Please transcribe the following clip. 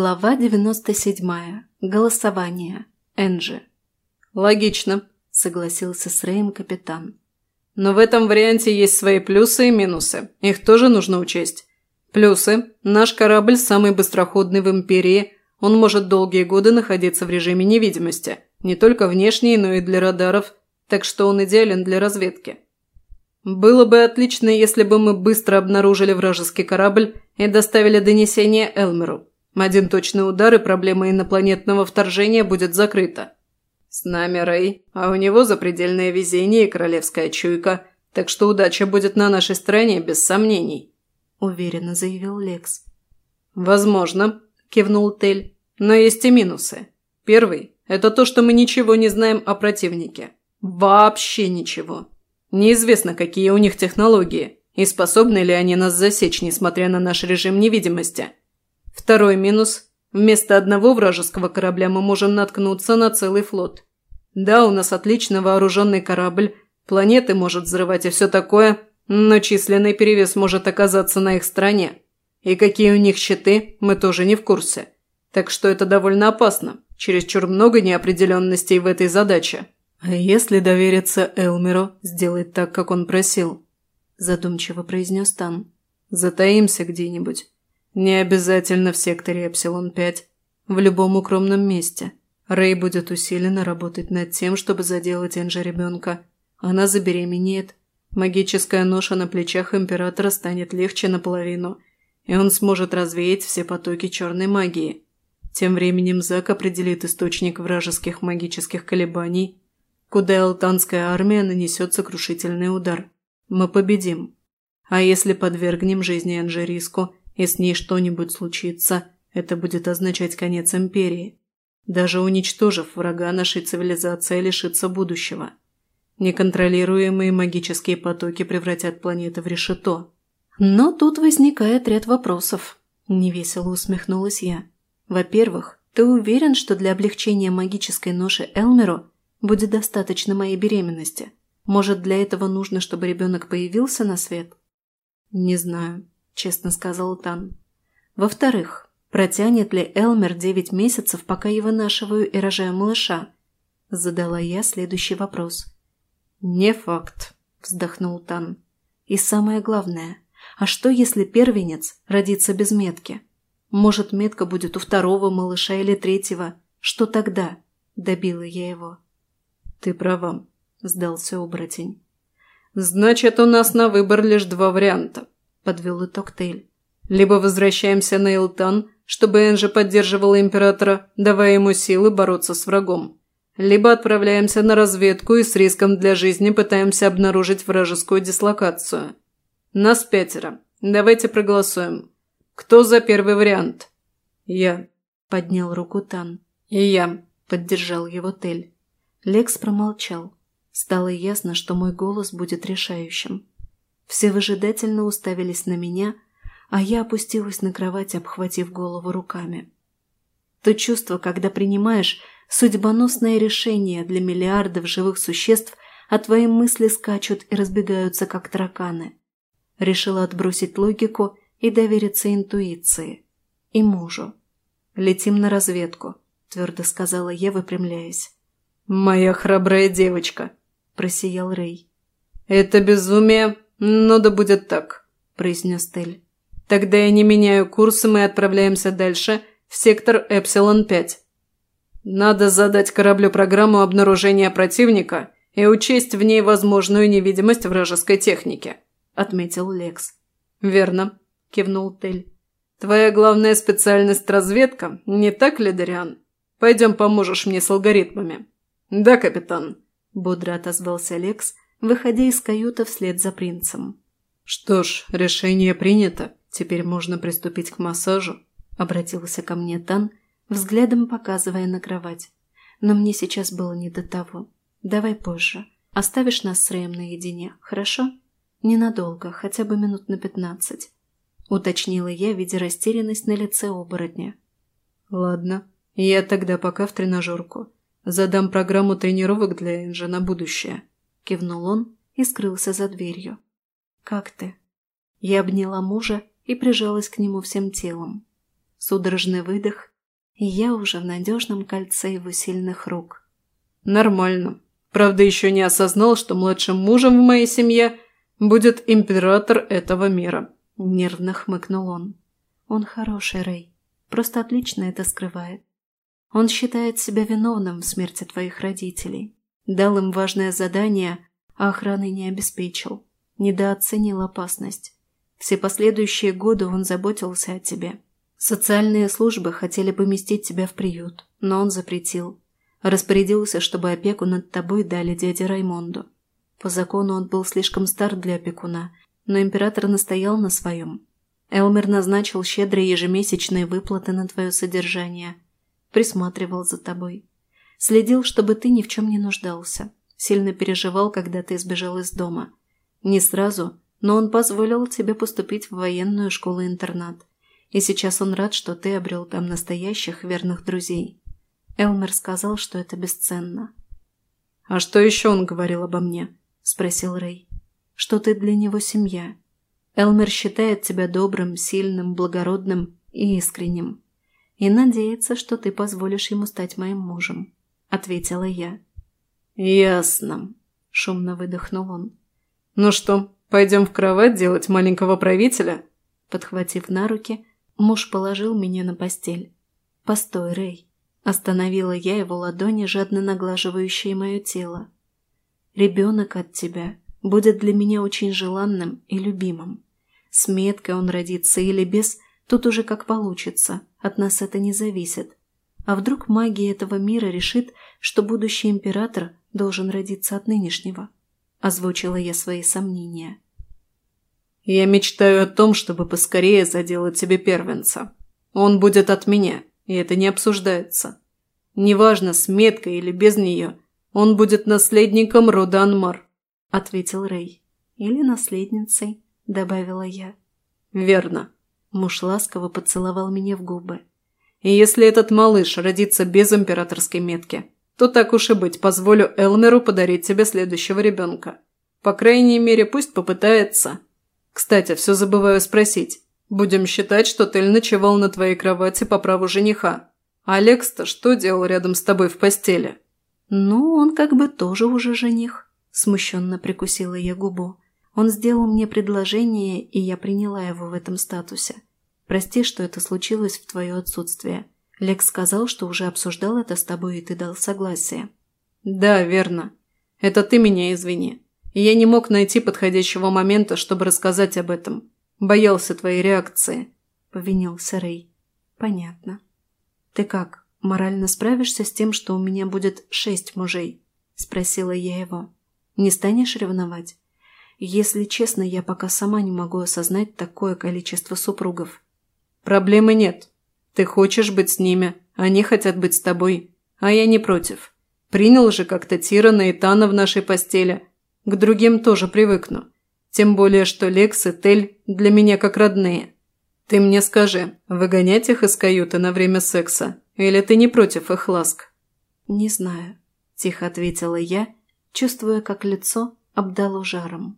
Глава 97. Голосование. Энджи. «Логично», – согласился с Рэем капитан. «Но в этом варианте есть свои плюсы и минусы. Их тоже нужно учесть. Плюсы. Наш корабль самый быстроходный в Империи. Он может долгие годы находиться в режиме невидимости. Не только внешний, но и для радаров. Так что он идеален для разведки. Было бы отлично, если бы мы быстро обнаружили вражеский корабль и доставили донесение Элмеру. Один точный удар и проблема инопланетного вторжения будет закрыта. С нами Рэй, а у него запредельное везение и королевская чуйка, так что удача будет на нашей стороне, без сомнений», – уверенно заявил Лекс. «Возможно», – кивнул Тель, – «но есть и минусы. Первый – это то, что мы ничего не знаем о противнике. Вообще ничего. Неизвестно, какие у них технологии, и способны ли они нас засечь, несмотря на наш режим невидимости. Второй минус. Вместо одного вражеского корабля мы можем наткнуться на целый флот. Да, у нас отлично вооруженный корабль, планеты может взрывать и все такое, но численный перевес может оказаться на их стороне. И какие у них щиты, мы тоже не в курсе. Так что это довольно опасно. Чересчур много неопределенностей в этой задаче. А если довериться Элмеру, сделать так, как он просил? Задумчиво произнес Тан. Затаимся где-нибудь. Не обязательно в секторе Эпсилон-5. В любом укромном месте. Рэй будет усиленно работать над тем, чтобы заделать Энджи ребенка. Она забеременеет. Магическая ноша на плечах Императора станет легче наполовину, и он сможет развеять все потоки черной магии. Тем временем Зак определит источник вражеских магических колебаний, куда алтанская армия нанесет сокрушительный удар. Мы победим. А если подвергнем жизни Энджи риску, и с ней что-нибудь случится, это будет означать конец Империи. Даже уничтожив врага, нашей цивилизация лишится будущего. Неконтролируемые магические потоки превратят планету в решето. Но тут возникает ряд вопросов. Невесело усмехнулась я. Во-первых, ты уверен, что для облегчения магической ноши Элмеру будет достаточно моей беременности? Может, для этого нужно, чтобы ребенок появился на свет? Не знаю честно сказал Тан. Во-вторых, протянет ли Элмер девять месяцев, пока я вынашиваю и рожаю малыша? Задала я следующий вопрос. «Не факт», – вздохнул Тан. «И самое главное, а что, если первенец родится без метки? Может, метка будет у второго малыша или третьего? Что тогда?» – добила я его. «Ты права», – сдался оборотень. «Значит, у нас на выбор лишь два варианта подвел итог Тейль. «Либо возвращаемся на Илтан, чтобы Энджи поддерживала Императора, давая ему силы бороться с врагом. Либо отправляемся на разведку и с риском для жизни пытаемся обнаружить вражескую дислокацию. Нас пятеро. Давайте проголосуем. Кто за первый вариант?» «Я», – поднял руку Тан. «И я», – поддержал его Тель. Лекс промолчал. Стало ясно, что мой голос будет решающим. Все выжидательно уставились на меня, а я опустилась на кровать, обхватив голову руками. То чувство, когда принимаешь судьбоносное решение для миллиардов живых существ, а твои мысли скачут и разбегаются, как тараканы. Решила отбросить логику и довериться интуиции. И мужу. «Летим на разведку», – твердо сказала я, выпрямляясь. «Моя храбрая девочка», – просиял Рэй. «Это безумие «Ну да будет так», – произнес Тель. «Тогда я не меняю курс, и мы отправляемся дальше, в сектор Эпсилон-5. Надо задать кораблю программу обнаружения противника и учесть в ней возможную невидимость вражеской техники», – отметил Лекс. «Верно», – кивнул Тель. «Твоя главная специальность – разведка, не так ли, Дариан? Пойдем поможешь мне с алгоритмами». «Да, капитан», – бодро отозвался Лекс – выходя из каюты вслед за принцем. «Что ж, решение принято. Теперь можно приступить к массажу», – обратился ко мне Тан, взглядом показывая на кровать. Но мне сейчас было не до того. Давай позже. Оставишь нас с Рэем наедине, хорошо? Ненадолго, хотя бы минут на пятнадцать. Уточнила я, видя растерянность на лице оборотня. «Ладно, я тогда пока в тренажерку. Задам программу тренировок для Энджи на будущее», кивнул он и скрылся за дверью. «Как ты?» Я обняла мужа и прижалась к нему всем телом. судорожный выдох, и я уже в надежном кольце его сильных рук. «Нормально. Правда, еще не осознал, что младшим мужем в моей семье будет император этого мира», – нервно хмыкнул он. «Он хороший, Рэй. Просто отлично это скрывает. Он считает себя виновным в смерти твоих родителей. Дал им важное задание, а охраны не обеспечил. Недооценил опасность. Все последующие годы он заботился о тебе. Социальные службы хотели поместить тебя в приют, но он запретил. Распорядился, чтобы опеку над тобой дали дяде Раймонду. По закону он был слишком стар для опекуна, но император настоял на своем. Элмер назначил щедрые ежемесячные выплаты на твое содержание. Присматривал за тобой. Следил, чтобы ты ни в чем не нуждался. Сильно переживал, когда ты сбежал из дома. Не сразу, но он позволил тебе поступить в военную школу-интернат. И сейчас он рад, что ты обрел там настоящих верных друзей. Элмер сказал, что это бесценно. «А что еще он говорил обо мне?» – спросил Рэй. «Что ты для него семья. Элмер считает тебя добрым, сильным, благородным и искренним. И надеется, что ты позволишь ему стать моим мужем», – ответила я. «Ясно», – шумно выдохнул он. «Ну что, пойдем в кровать делать маленького правителя?» Подхватив на руки, муж положил меня на постель. «Постой, Рэй!» Остановила я его ладони, жадно наглаживающие мое тело. «Ребенок от тебя будет для меня очень желанным и любимым. С меткой он родится или без, тут уже как получится, от нас это не зависит. А вдруг магия этого мира решит, что будущий император должен родиться от нынешнего?» Озвучила я свои сомнения. «Я мечтаю о том, чтобы поскорее заделать тебе первенца. Он будет от меня, и это не обсуждается. Неважно, с меткой или без нее, он будет наследником рода Анмар», – ответил Рэй. «Или наследницей», – добавила я. «Верно». Муж ласково поцеловал меня в губы. «И если этот малыш родится без императорской метки, то так уж и быть, позволю Элмеру подарить тебе следующего ребенка. По крайней мере, пусть попытается. Кстати, все забываю спросить. Будем считать, что Тель ночевал на твоей кровати по праву жениха. Алекс-то что делал рядом с тобой в постели?» «Ну, он как бы тоже уже жених», – смущенно прикусила я губу. «Он сделал мне предложение, и я приняла его в этом статусе. Прости, что это случилось в твое отсутствие. Лекс сказал, что уже обсуждал это с тобой, и ты дал согласие». «Да, верно. Это ты меня извини. Я не мог найти подходящего момента, чтобы рассказать об этом. Боялся твоей реакции», – повинился Рэй. «Понятно. Ты как, морально справишься с тем, что у меня будет шесть мужей?» – спросила я его. «Не станешь ревновать? Если честно, я пока сама не могу осознать такое количество супругов». «Проблемы нет. Ты хочешь быть с ними, они хотят быть с тобой, а я не против. Принял же как-то Тирана и Тана в нашей постели. К другим тоже привыкну. Тем более, что Лекс и Тель для меня как родные. Ты мне скажи, выгонять их из каюты на время секса? Или ты не против их ласк?» «Не знаю», – тихо ответила я, чувствуя, как лицо обдало жаром.